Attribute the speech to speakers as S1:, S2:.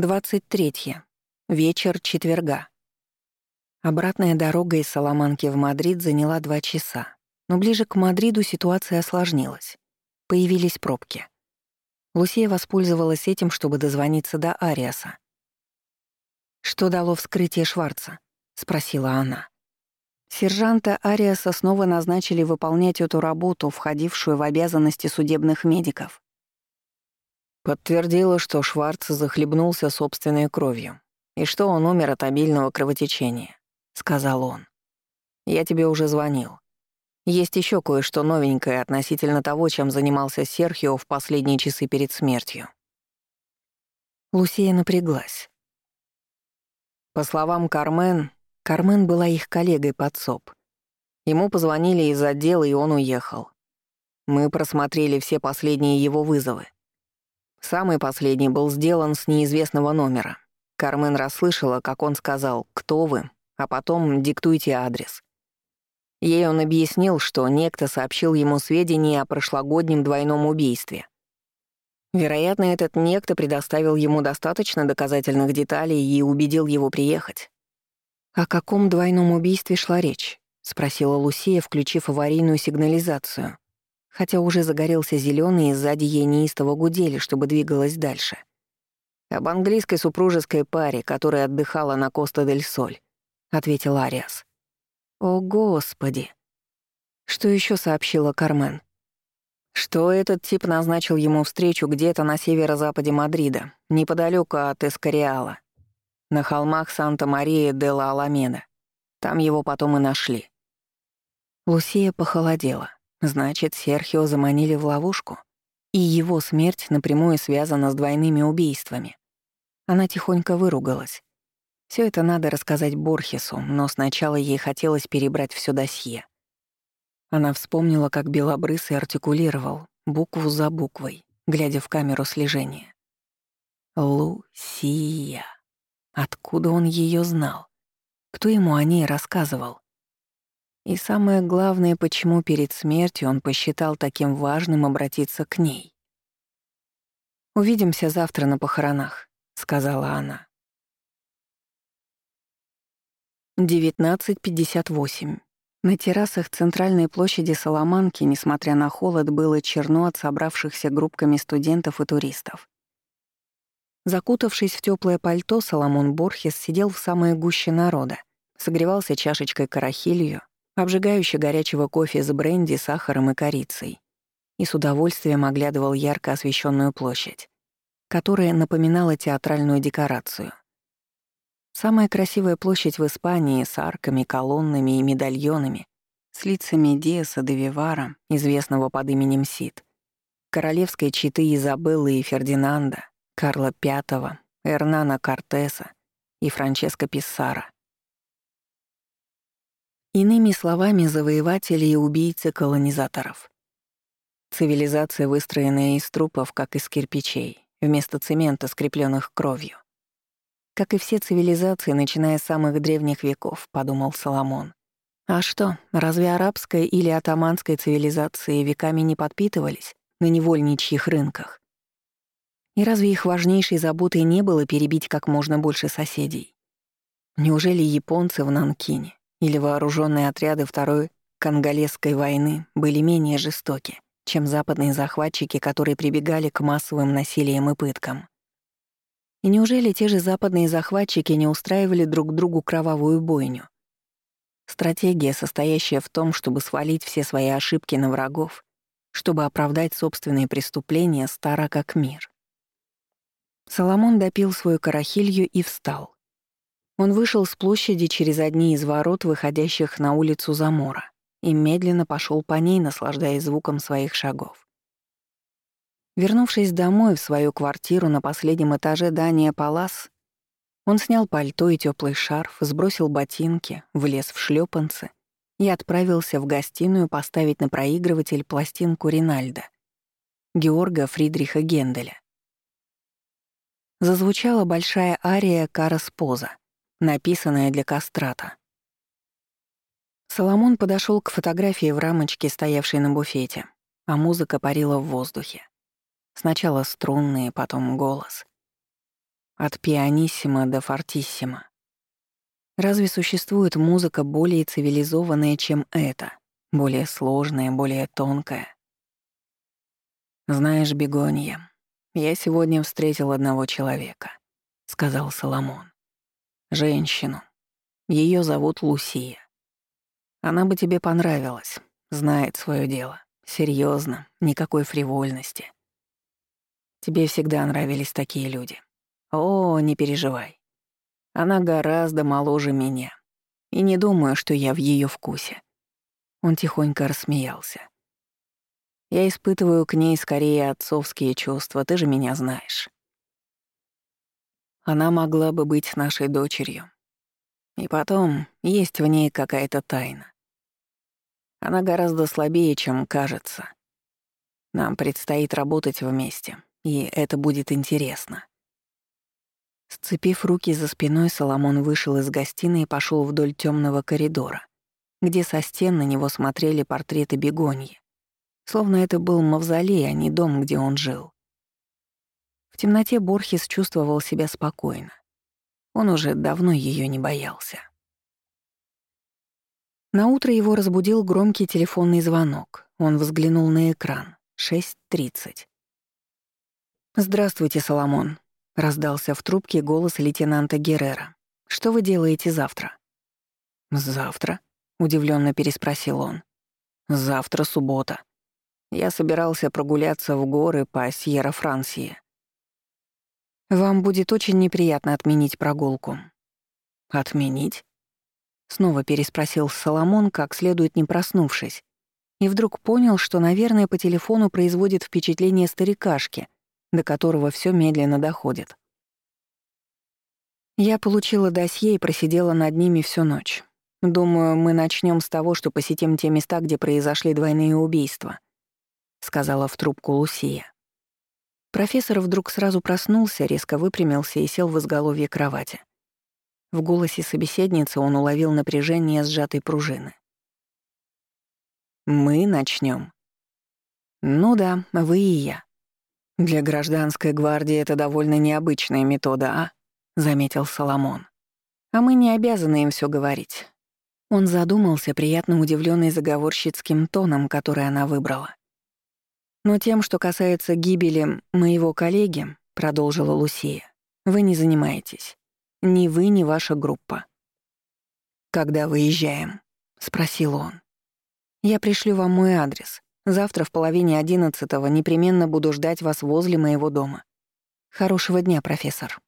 S1: 23. Вечер четверга. Обратная дорога из Саламанки в Мадрид заняла два часа. Но ближе к Мадриду ситуация осложнилась. Появились пробки. Лусия воспользовалась этим, чтобы дозвониться до Ариаса. «Что дало вскрытие Шварца?» — спросила она. Сержанта Ариаса снова назначили выполнять эту работу, входившую в обязанности судебных медиков.
S2: Подтвердила, что Шварц захлебнулся собственной кровью и что он умер от обильного кровотечения, сказал он. Я тебе уже звонил. Есть еще кое-что новенькое относительно того, чем занимался Серхио в последние часы перед смертью.
S1: Лусия напряглась.
S2: По словам Кармен, Кармен была их коллегой под СОП. Ему позвонили из отдела, и он уехал. Мы просмотрели все последние его вызовы. Самый последний был сделан с неизвестного номера. Кармен расслышала, как он сказал «Кто вы?», а потом «Диктуйте адрес». Ей он объяснил, что некто сообщил ему сведения о прошлогоднем двойном убийстве. Вероятно, этот некто предоставил ему достаточно доказательных деталей и убедил его приехать.
S1: «О каком двойном убийстве шла речь?» — спросила Лусия, включив аварийную сигнализацию хотя уже загорелся зеленый и сзади ей неистово гудели, чтобы двигалась дальше.
S2: «Об английской супружеской паре, которая отдыхала на Коста-дель-Соль», — ответил Ариас.
S1: «О, Господи!» Что еще сообщила Кармен?
S2: Что этот тип назначил ему встречу где-то на северо-западе Мадрида, неподалеку от Эскориала, на холмах Санта-Мария де ла Аламеда. Там его потом и нашли.
S1: Лусия похолодела. Значит, Серхио заманили в ловушку, и его смерть напрямую связана с двойными убийствами. Она тихонько выругалась. Все это надо рассказать Борхесу, но сначала ей хотелось перебрать все досье. Она вспомнила, как Белобрысый артикулировал, букву за буквой, глядя в камеру слежения. Лусия. Откуда он ее знал? Кто ему о ней рассказывал? И самое главное, почему перед смертью он посчитал таким важным обратиться к ней. «Увидимся завтра на похоронах», — сказала она. 19.58. На террасах центральной площади Соломанки, несмотря на холод, было черно от собравшихся группками студентов и туристов. Закутавшись в теплое пальто, Соломон Борхес сидел в самой гуще народа, согревался чашечкой карахилью обжигающий горячего кофе с бренди, сахаром и корицей, и с удовольствием оглядывал ярко освещенную площадь, которая напоминала театральную декорацию. Самая красивая площадь в Испании с арками, колоннами и медальонами, с лицами Диаса де Вивара, известного под именем Сид, королевской читы Изабеллы и Фердинанда, Карла V, Эрнана Кортеса и Франческо Писсара — Иными словами, завоеватели и убийцы колонизаторов. Цивилизация, выстроенная из трупов, как из кирпичей, вместо цемента, скрепленных кровью. Как и все цивилизации, начиная с самых древних веков, подумал Соломон. А что, разве арабская или атаманская цивилизации веками не подпитывались на невольничьих рынках? И разве их важнейшей заботой не было перебить как можно больше соседей? Неужели японцы в Нанкине или вооруженные отряды Второй Конголезской войны были менее жестоки, чем западные захватчики, которые прибегали к массовым насилиям и пыткам. И неужели те же западные захватчики не устраивали друг другу кровавую бойню? Стратегия, состоящая в том, чтобы свалить все свои ошибки на врагов, чтобы оправдать собственные преступления, стара как мир. Соломон допил свою карахилью и встал. Он вышел с площади через одни из ворот, выходящих на улицу Замора, и медленно пошел по ней, наслаждаясь звуком своих шагов. Вернувшись домой в свою квартиру на последнем этаже Дания Палас, он снял пальто и теплый шарф, сбросил ботинки, влез в шлепанцы и отправился в гостиную поставить на проигрыватель пластинку Ринальда, Георга Фридриха Генделя. Зазвучала большая ария Карас Поза — написанное для кастрата. Соломон подошел к фотографии в рамочке, стоявшей на буфете, а музыка парила в воздухе. Сначала струнные, потом голос. от пианиссимо до фортиссимо. Разве существует музыка более цивилизованная, чем эта, более сложная, более тонкая? «Знаешь, Бегонья, я сегодня встретил одного человека», — сказал Соломон. «Женщину. Ее зовут Лусия. Она бы тебе понравилась, знает свое дело. Серьезно, никакой фривольности. Тебе всегда нравились такие люди. О, не переживай. Она гораздо моложе меня. И не думаю, что я в ее вкусе. Он тихонько рассмеялся. Я испытываю к ней скорее отцовские чувства, ты же меня знаешь. Она могла бы быть нашей дочерью. И потом, есть в ней какая-то тайна. Она гораздо слабее, чем кажется. Нам предстоит работать вместе, и это будет интересно. Сцепив руки за спиной, Соломон вышел из гостиной и пошел вдоль темного коридора, где со стен на него смотрели портреты бегоньи, словно это был мавзолей, а не дом, где он жил. В темноте Борхес чувствовал себя спокойно. Он уже давно ее не боялся. На утро его разбудил громкий телефонный звонок. Он взглянул на экран. 6.30. «Здравствуйте, Соломон», — раздался в трубке голос лейтенанта Геррера. «Что вы делаете завтра?» «Завтра?» — удивленно переспросил он. «Завтра суббота. Я собирался прогуляться в горы по Сьерра-Франсии». «Вам будет очень неприятно отменить прогулку». «Отменить?» Снова переспросил Соломон, как следует не проснувшись, и вдруг понял, что, наверное, по телефону производит впечатление старикашки, до которого все медленно доходит. Я получила досье и просидела над ними всю ночь. Думаю, мы начнем с того, что посетим те места, где произошли двойные убийства, сказала в трубку Лусия. Профессор вдруг сразу проснулся, резко выпрямился и сел в изголовье кровати. В голосе собеседницы он уловил напряжение сжатой пружины. «Мы начнем. «Ну да, вы и я. Для гражданской гвардии это довольно необычная метода, а?» — заметил Соломон. «А мы не обязаны им все говорить». Он задумался, приятно удивленный заговорщицким тоном, который она выбрала. «Но тем, что касается гибели моего коллеги», — продолжила Лусия, — «вы не занимаетесь. Ни вы, ни ваша группа. «Когда выезжаем?» — спросил он. «Я пришлю вам мой адрес. Завтра в половине одиннадцатого непременно буду ждать вас возле моего дома. Хорошего дня, профессор».